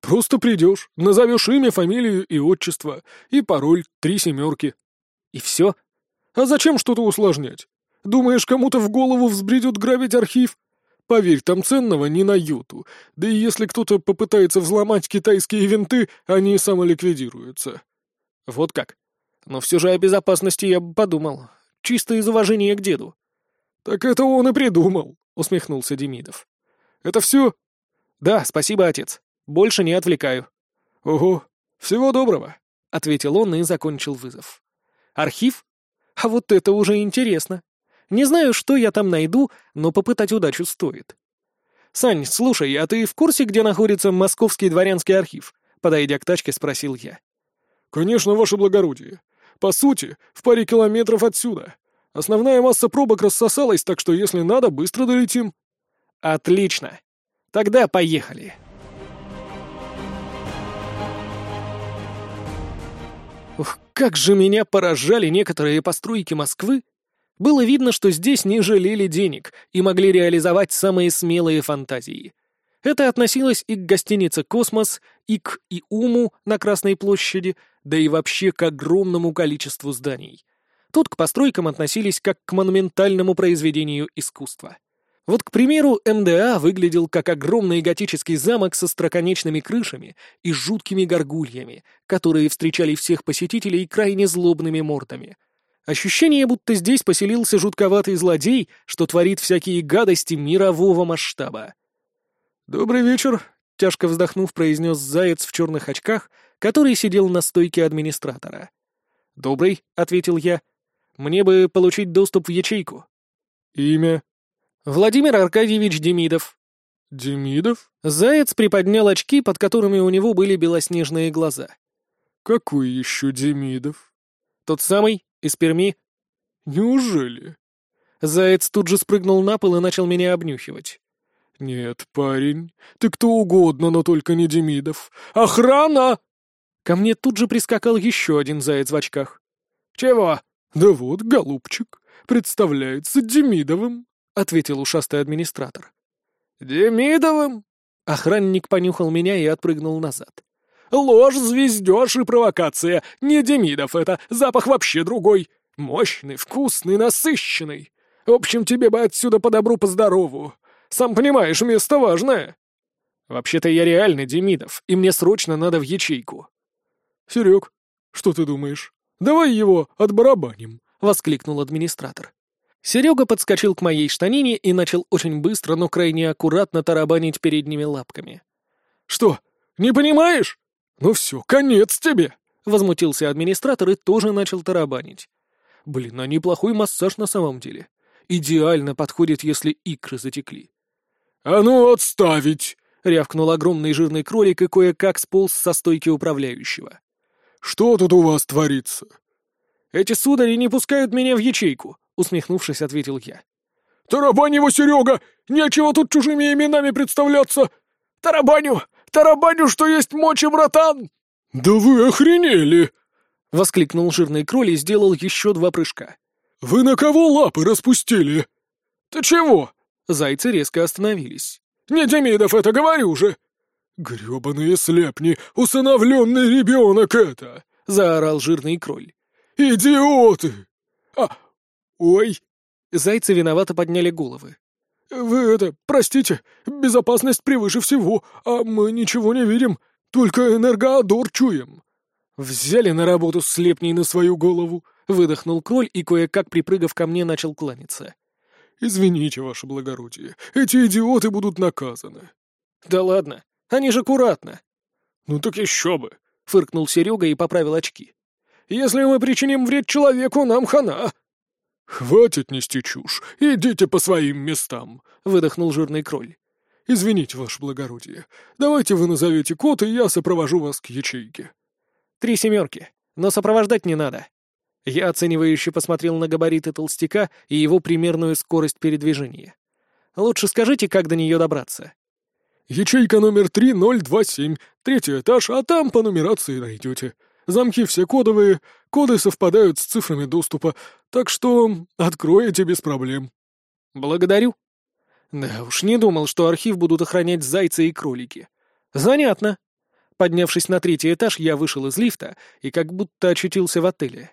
[SPEAKER 2] Просто придешь, назовешь имя, фамилию и отчество, и пароль три семерки.
[SPEAKER 1] И все?
[SPEAKER 2] А зачем что-то усложнять? Думаешь, кому-то в голову взбредет грабить архив? Поверь, там ценного не на юту. Да и если кто-то попытается взломать китайские винты, они самоликвидируются.
[SPEAKER 1] Вот как. Но все же о безопасности я бы подумал. Чисто из уважения к деду.
[SPEAKER 2] «Так это он и придумал», — усмехнулся Демидов. «Это все?»
[SPEAKER 1] «Да, спасибо, отец. Больше не отвлекаю».
[SPEAKER 2] «Ого, всего доброго», —
[SPEAKER 1] ответил он и закончил вызов. «Архив? А вот это уже интересно. Не знаю, что я там найду, но попытать удачу стоит». «Сань, слушай, а ты в курсе, где находится Московский дворянский архив?» Подойдя к тачке, спросил я.
[SPEAKER 2] «Конечно, ваше благородие. По сути, в паре километров отсюда. Основная масса пробок рассосалась, так что если надо, быстро долетим».
[SPEAKER 1] «Отлично. Тогда поехали». Ух, как же меня поражали некоторые постройки Москвы. Было видно, что здесь не жалели денег и могли реализовать самые смелые фантазии. Это относилось и к гостинице «Космос», и к ИУМу на Красной площади, да и вообще к огромному количеству зданий. Тут к постройкам относились как к монументальному произведению искусства. Вот, к примеру, МДА выглядел как огромный готический замок со строконечными крышами и жуткими горгульями, которые встречали всех посетителей крайне злобными мордами. Ощущение, будто здесь поселился жутковатый злодей, что творит всякие гадости мирового масштаба.
[SPEAKER 2] «Добрый вечер», — тяжко вздохнув, произнес заяц в черных очках, который сидел на стойке администратора.
[SPEAKER 1] «Добрый», — ответил я. «Мне бы получить доступ в ячейку».
[SPEAKER 2] «Имя?»
[SPEAKER 1] «Владимир Аркадьевич Демидов».
[SPEAKER 2] «Демидов?»
[SPEAKER 1] Заяц приподнял очки, под которыми у него были белоснежные глаза.
[SPEAKER 2] «Какой еще Демидов?»
[SPEAKER 1] «Тот самый, из Перми».
[SPEAKER 2] «Неужели?»
[SPEAKER 1] Заяц тут же спрыгнул на пол и начал меня обнюхивать.
[SPEAKER 2] «Нет, парень, ты кто угодно, но только не Демидов. Охрана!»
[SPEAKER 1] Ко мне тут же прискакал еще один заяц в очках.
[SPEAKER 2] «Чего?» «Да вот, голубчик, представляется Демидовым», — ответил ушастый администратор.
[SPEAKER 1] «Демидовым?» Охранник понюхал меня и отпрыгнул назад.
[SPEAKER 2] «Ложь, звездеж и провокация. Не Демидов это, запах вообще другой. Мощный, вкусный, насыщенный. В общем, тебе бы отсюда по добру, по здорову. Сам понимаешь, место важное».
[SPEAKER 1] «Вообще-то я реально Демидов, и мне срочно надо в ячейку».
[SPEAKER 2] «Серег, что ты думаешь? Давай его отбарабаним», — воскликнул администратор.
[SPEAKER 1] Серега подскочил к моей штанине и начал очень быстро, но крайне аккуратно тарабанить передними лапками.
[SPEAKER 2] «Что, не понимаешь? Ну все, конец тебе!»
[SPEAKER 1] — возмутился администратор и тоже начал тарабанить. «Блин, а неплохой массаж на самом деле. Идеально подходит, если икры затекли.
[SPEAKER 2] «А ну отставить!»
[SPEAKER 1] — рявкнул огромный жирный кролик и кое-как сполз со стойки управляющего.
[SPEAKER 2] «Что тут у вас творится?»
[SPEAKER 1] «Эти судари не пускают меня в ячейку», — усмехнувшись, ответил я.
[SPEAKER 2] «Тарабань его, Серега! Нечего тут чужими именами представляться! Тарабаню! Тарабаню, что есть мочи, братан!» «Да вы охренели!»
[SPEAKER 1] — воскликнул жирный кроль и сделал еще два прыжка.
[SPEAKER 2] «Вы на кого лапы распустили?» «Ты чего?»
[SPEAKER 1] Зайцы резко остановились.
[SPEAKER 2] «Не Демидов это, говорю же!» «Гребаные слепни! Усыновленный ребенок это!»
[SPEAKER 1] — заорал жирный кроль.
[SPEAKER 2] «Идиоты! А, ой!»
[SPEAKER 1] Зайцы виновато подняли головы.
[SPEAKER 2] «Вы это, простите, безопасность превыше всего, а мы ничего не видим, только энергоадор чуем».
[SPEAKER 1] «Взяли на работу слепней на свою голову», — выдохнул кроль и, кое-как припрыгав ко мне, начал кланяться.
[SPEAKER 2] «Извините, ваше благородие, эти идиоты будут наказаны».
[SPEAKER 1] «Да ладно, они же аккуратно».
[SPEAKER 2] «Ну так еще бы», —
[SPEAKER 1] фыркнул Серега и поправил очки.
[SPEAKER 2] «Если мы причиним вред человеку, нам хана». «Хватит нести чушь, идите по своим местам», — выдохнул жирный кроль. «Извините, ваше благородие, давайте вы назовете код, и я сопровожу вас к ячейке».
[SPEAKER 1] «Три семерки, но сопровождать не надо». Я оценивающе посмотрел на габариты толстяка и его примерную скорость передвижения. «Лучше скажите, как до нее добраться».
[SPEAKER 2] «Ячейка номер 3027, третий этаж, а там по нумерации найдете. Замки все кодовые, коды совпадают с цифрами доступа, так что откроете без проблем».
[SPEAKER 1] «Благодарю». Да уж не думал, что архив будут охранять зайцы и кролики. Занятно. Поднявшись на третий этаж, я вышел из лифта и как будто очутился в отеле.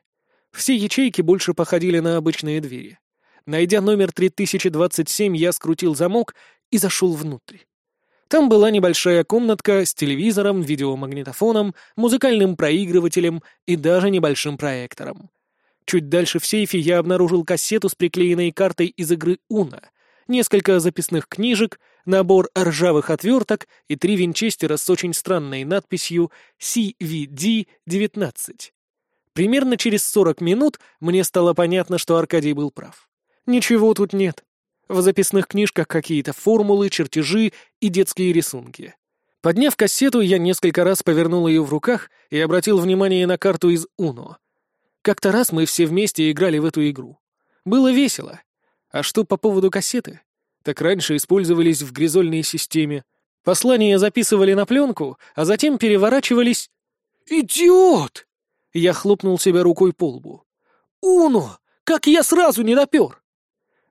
[SPEAKER 1] Все ячейки больше походили на обычные двери. Найдя номер 3027, я скрутил замок и зашел внутрь. Там была небольшая комнатка с телевизором, видеомагнитофоном, музыкальным проигрывателем и даже небольшим проектором. Чуть дальше в сейфе я обнаружил кассету с приклеенной картой из игры «Уна», несколько записных книжек, набор ржавых отверток и три винчестера с очень странной надписью CVD-19. Примерно через 40 минут мне стало понятно, что Аркадий был прав. Ничего тут нет. В записных книжках какие-то формулы, чертежи и детские рисунки. Подняв кассету, я несколько раз повернул ее в руках и обратил внимание на карту из Уно. Как-то раз мы все вместе играли в эту игру. Было весело. А что по поводу кассеты? Так раньше использовались в гризольной системе. Послания записывали на пленку, а затем переворачивались... «Идиот!» Я хлопнул себя рукой по лбу. «Уно! Как я сразу не допер!»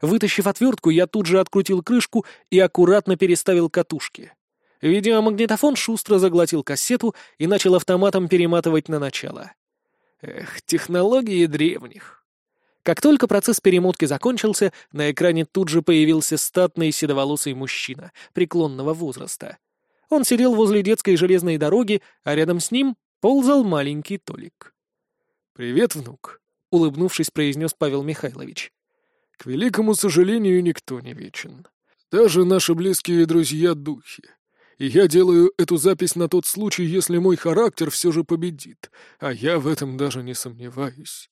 [SPEAKER 1] Вытащив отвертку, я тут же открутил крышку и аккуратно переставил катушки. Видеомагнитофон шустро заглотил кассету и начал автоматом перематывать на начало. Эх, технологии древних. Как только процесс перемотки закончился, на экране тут же появился статный седоволосый мужчина преклонного возраста. Он сидел возле детской железной дороги, а рядом с ним ползал маленький Толик. «Привет, внук», — улыбнувшись, произнес Павел Михайлович. К великому сожалению, никто не вечен. Даже наши близкие друзья — духи. И я делаю эту запись на тот случай, если мой характер все же победит, а я в этом даже не сомневаюсь.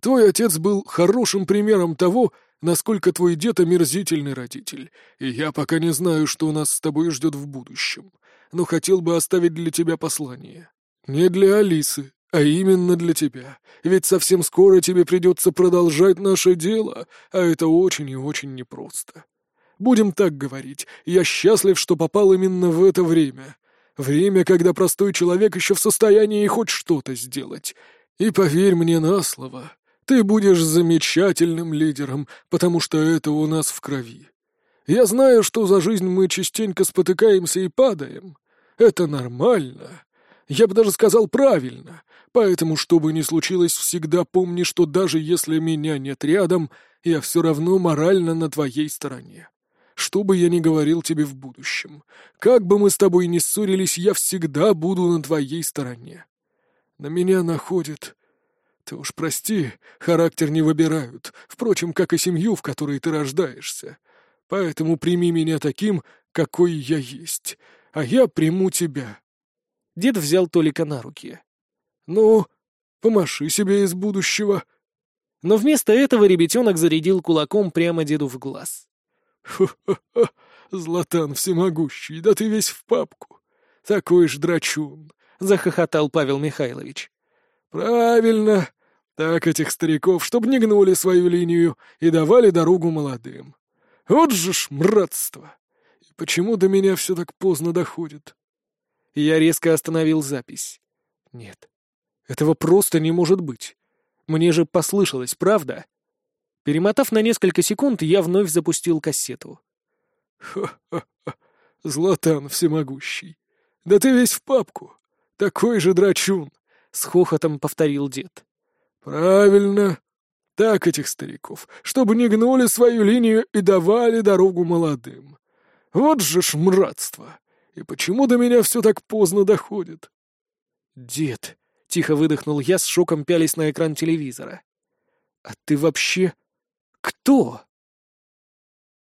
[SPEAKER 1] Твой отец был хорошим примером того, насколько твой дед омерзительный родитель, и я пока не знаю, что нас с тобой ждет в будущем, но хотел бы оставить для тебя послание. Не для Алисы, а именно для тебя. Ведь совсем скоро тебе придется продолжать наше дело, а это очень и очень непросто. Будем так говорить, я счастлив, что попал именно в это время. Время, когда простой человек еще в состоянии хоть что-то сделать. И поверь мне на слово, ты будешь замечательным лидером, потому что это у нас в крови. Я знаю, что за жизнь мы частенько спотыкаемся и падаем. Это нормально. Я бы даже сказал правильно. Поэтому, что бы ни случилось, всегда помни, что даже если меня нет рядом, я все равно морально на твоей стороне. Что бы я ни говорил тебе в будущем, как бы мы с тобой ни ссорились, я всегда буду на твоей стороне. На меня находит... Ты уж прости, характер не выбирают, впрочем, как и семью, в которой ты рождаешься. Поэтому прими меня таким, какой я есть, а я приму тебя. Дед взял Толика на руки. «Ну, помаши себе из будущего». Но вместо этого ребятенок зарядил кулаком прямо деду в глаз. «Хо-хо-хо, Златан всемогущий, да ты весь в папку. Такой ж драчун», — захохотал Павел Михайлович. «Правильно. Так этих стариков, чтоб не гнули свою линию и давали дорогу молодым.
[SPEAKER 2] Вот же ж мратство! И почему до меня все так поздно доходит?
[SPEAKER 1] Я резко остановил запись. Нет, этого просто не может быть. Мне же послышалось, правда? Перемотав на несколько секунд, я вновь запустил кассету.
[SPEAKER 2] Ха-ха-ха, Златан всемогущий. Да ты весь в папку. Такой же драчун, — с хохотом повторил дед. Правильно. Так этих стариков, чтобы не гнули свою линию и давали дорогу молодым. Вот же ж мратство. И почему до меня все так поздно доходит?
[SPEAKER 1] Дед, — тихо выдохнул я, с шоком пялись на экран телевизора. А ты вообще... кто?